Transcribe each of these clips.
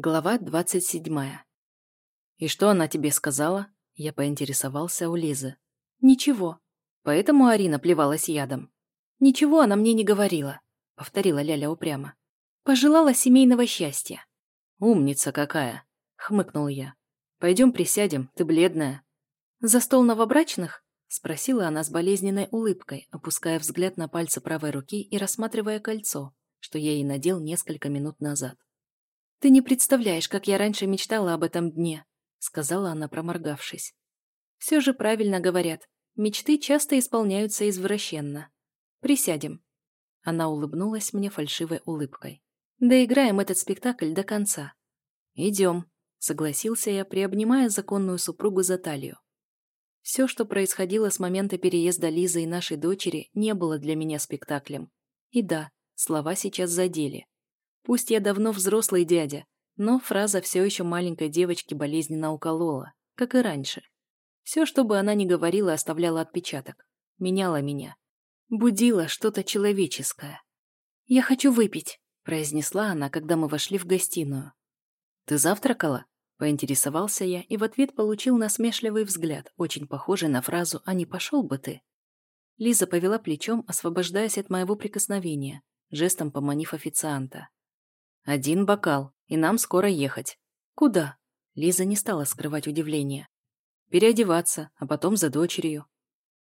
Глава двадцать седьмая. «И что она тебе сказала?» Я поинтересовался у Лизы. «Ничего. Поэтому Арина плевалась ядом. Ничего она мне не говорила», — повторила Ляля упрямо. «Пожелала семейного счастья». «Умница какая!» — хмыкнул я. «Пойдем присядем, ты бледная». «За стол новобрачных?» — спросила она с болезненной улыбкой, опуская взгляд на пальцы правой руки и рассматривая кольцо, что я ей надел несколько минут назад. «Ты не представляешь, как я раньше мечтала об этом дне», — сказала она, проморгавшись. «Все же правильно говорят. Мечты часто исполняются извращенно. Присядем». Она улыбнулась мне фальшивой улыбкой. «Доиграем этот спектакль до конца». «Идем», — согласился я, приобнимая законную супругу за талию. Все, что происходило с момента переезда Лизы и нашей дочери, не было для меня спектаклем. И да, слова сейчас задели. Пусть я давно взрослый дядя, но фраза все еще маленькой девочки болезненно уколола, как и раньше. Все, что бы она ни говорила, оставляло отпечаток. Меняла меня. Будила что-то человеческое. «Я хочу выпить», — произнесла она, когда мы вошли в гостиную. «Ты завтракала?» — поинтересовался я и в ответ получил насмешливый взгляд, очень похожий на фразу «А не пошел бы ты?». Лиза повела плечом, освобождаясь от моего прикосновения, жестом поманив официанта. «Один бокал, и нам скоро ехать». «Куда?» Лиза не стала скрывать удивление. «Переодеваться, а потом за дочерью».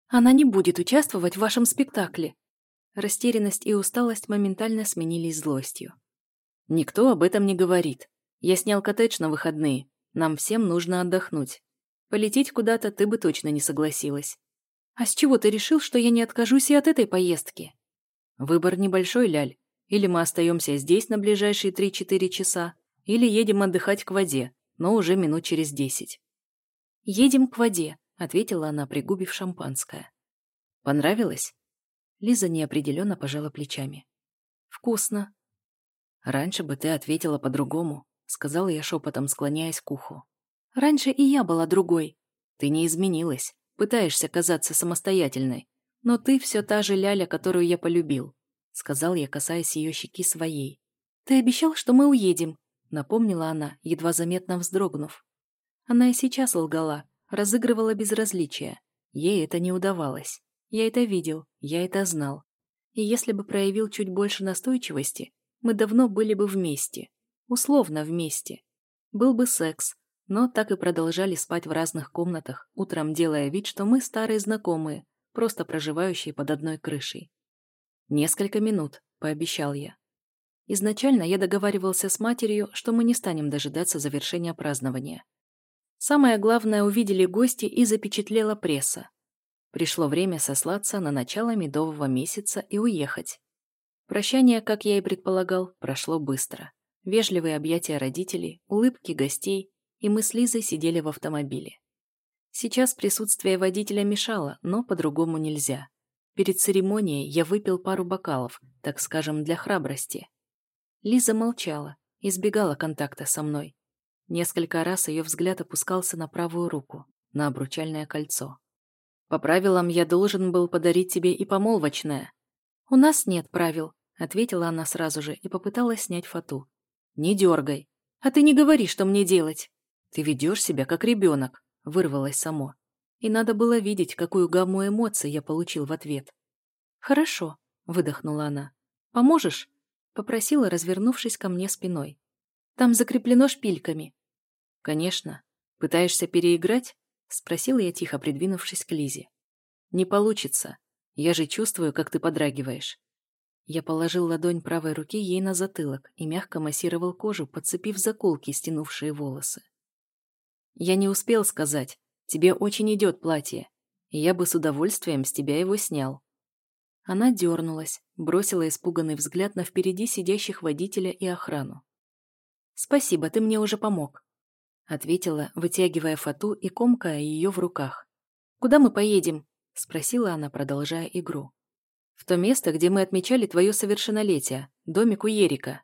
«Она не будет участвовать в вашем спектакле». Растерянность и усталость моментально сменились злостью. «Никто об этом не говорит. Я снял коттедж на выходные. Нам всем нужно отдохнуть. Полететь куда-то ты бы точно не согласилась. А с чего ты решил, что я не откажусь и от этой поездки? Выбор небольшой, Ляль. Или мы остаемся здесь на ближайшие 3-4 часа, или едем отдыхать к воде, но уже минут через десять. «Едем к воде», — ответила она, пригубив шампанское. «Понравилось?» Лиза неопределенно пожала плечами. «Вкусно». «Раньше бы ты ответила по-другому», — сказала я шепотом, склоняясь к уху. «Раньше и я была другой. Ты не изменилась, пытаешься казаться самостоятельной, но ты все та же Ляля, которую я полюбил сказал я, касаясь ее щеки своей. «Ты обещал, что мы уедем», — напомнила она, едва заметно вздрогнув. Она и сейчас лгала, разыгрывала безразличие. Ей это не удавалось. Я это видел, я это знал. И если бы проявил чуть больше настойчивости, мы давно были бы вместе. Условно вместе. Был бы секс, но так и продолжали спать в разных комнатах, утром делая вид, что мы старые знакомые, просто проживающие под одной крышей. «Несколько минут», — пообещал я. Изначально я договаривался с матерью, что мы не станем дожидаться завершения празднования. Самое главное увидели гости и запечатлела пресса. Пришло время сослаться на начало медового месяца и уехать. Прощание, как я и предполагал, прошло быстро. Вежливые объятия родителей, улыбки гостей, и мы с Лизой сидели в автомобиле. Сейчас присутствие водителя мешало, но по-другому нельзя. Перед церемонией я выпил пару бокалов, так скажем, для храбрости. Лиза молчала, избегала контакта со мной. Несколько раз ее взгляд опускался на правую руку, на обручальное кольцо. «По правилам я должен был подарить тебе и помолвочное». «У нас нет правил», — ответила она сразу же и попыталась снять фату. «Не дергай. А ты не говори, что мне делать». «Ты ведешь себя как ребенок», — вырвалось само. И надо было видеть, какую гамму эмоций я получил в ответ. «Хорошо», — выдохнула она. «Поможешь?» — попросила, развернувшись ко мне спиной. «Там закреплено шпильками». «Конечно. Пытаешься переиграть?» — спросила я тихо, придвинувшись к Лизе. «Не получится. Я же чувствую, как ты подрагиваешь». Я положил ладонь правой руки ей на затылок и мягко массировал кожу, подцепив заколки, стянувшие волосы. Я не успел сказать, Тебе очень идет платье, и я бы с удовольствием с тебя его снял». Она дернулась, бросила испуганный взгляд на впереди сидящих водителя и охрану. «Спасибо, ты мне уже помог», — ответила, вытягивая фату и комкая ее в руках. «Куда мы поедем?» — спросила она, продолжая игру. «В то место, где мы отмечали твое совершеннолетие, домик у Ерика».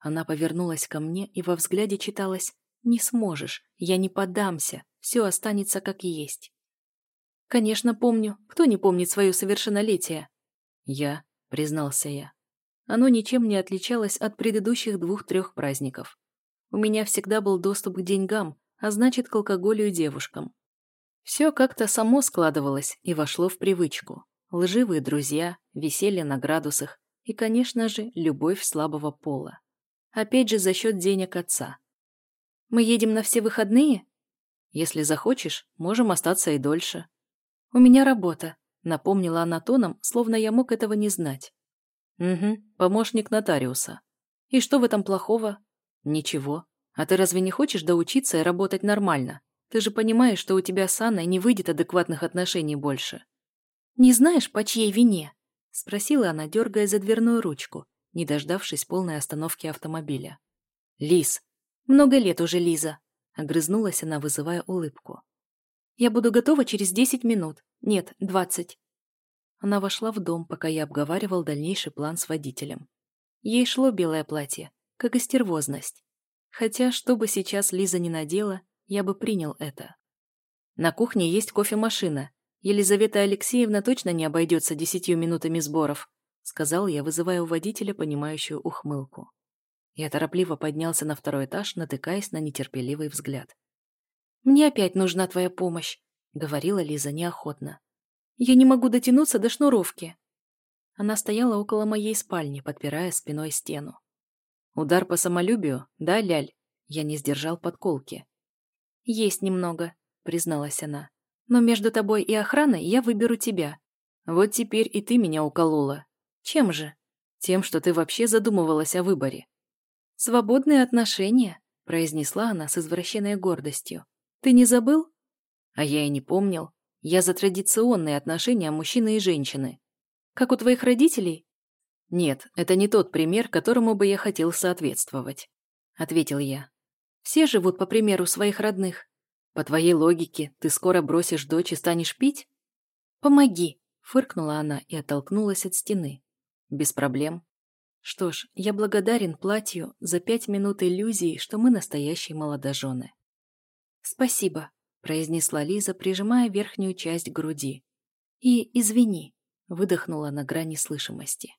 Она повернулась ко мне, и во взгляде читалось «Не сможешь, я не поддамся, все останется как есть. Конечно, помню. Кто не помнит свое совершеннолетие? Я, признался я. Оно ничем не отличалось от предыдущих двух-трех праздников. У меня всегда был доступ к деньгам, а значит, к алкоголю и девушкам. Все как-то само складывалось и вошло в привычку. Лживые друзья, веселье на градусах и, конечно же, любовь слабого пола. Опять же, за счет денег отца. «Мы едем на все выходные?» «Если захочешь, можем остаться и дольше». «У меня работа», — напомнила она тоном, словно я мог этого не знать. «Угу, помощник нотариуса. И что в этом плохого?» «Ничего. А ты разве не хочешь доучиться и работать нормально? Ты же понимаешь, что у тебя с Анной не выйдет адекватных отношений больше». «Не знаешь, по чьей вине?» — спросила она, дергая за дверную ручку, не дождавшись полной остановки автомобиля. «Лиз!» «Много лет уже, Лиза!» — огрызнулась она, вызывая улыбку. «Я буду готова через десять минут. Нет, двадцать». Она вошла в дом, пока я обговаривал дальнейший план с водителем. Ей шло белое платье, как и стервозность. Хотя, что бы сейчас Лиза не надела, я бы принял это. На кухне есть кофемашина. Елизавета Алексеевна точно не обойдется десятью минутами сборов, сказал я, вызывая у водителя понимающую ухмылку. Я торопливо поднялся на второй этаж, натыкаясь на нетерпеливый взгляд. «Мне опять нужна твоя помощь», — говорила Лиза неохотно. «Я не могу дотянуться до шнуровки». Она стояла около моей спальни, подпирая спиной стену. Удар по самолюбию, да, Ляль? Я не сдержал подколки. Есть немного, призналась она. Но между тобой и охраной я выберу тебя. Вот теперь и ты меня уколола. Чем же? Тем, что ты вообще задумывалась о выборе. Свободные отношения, произнесла она с извращенной гордостью. Ты не забыл? А я и не помнил. Я за традиционные отношения мужчины и женщины. Как у твоих родителей? «Нет, это не тот пример, которому бы я хотел соответствовать», — ответил я. «Все живут по примеру своих родных. По твоей логике, ты скоро бросишь дочь и станешь пить?» «Помоги», — фыркнула она и оттолкнулась от стены. «Без проблем». Что ж, я благодарен платью за пять минут иллюзии, что мы настоящие молодожены. «Спасибо», — произнесла Лиза, прижимая верхнюю часть груди. «И извини», — выдохнула на грани слышимости.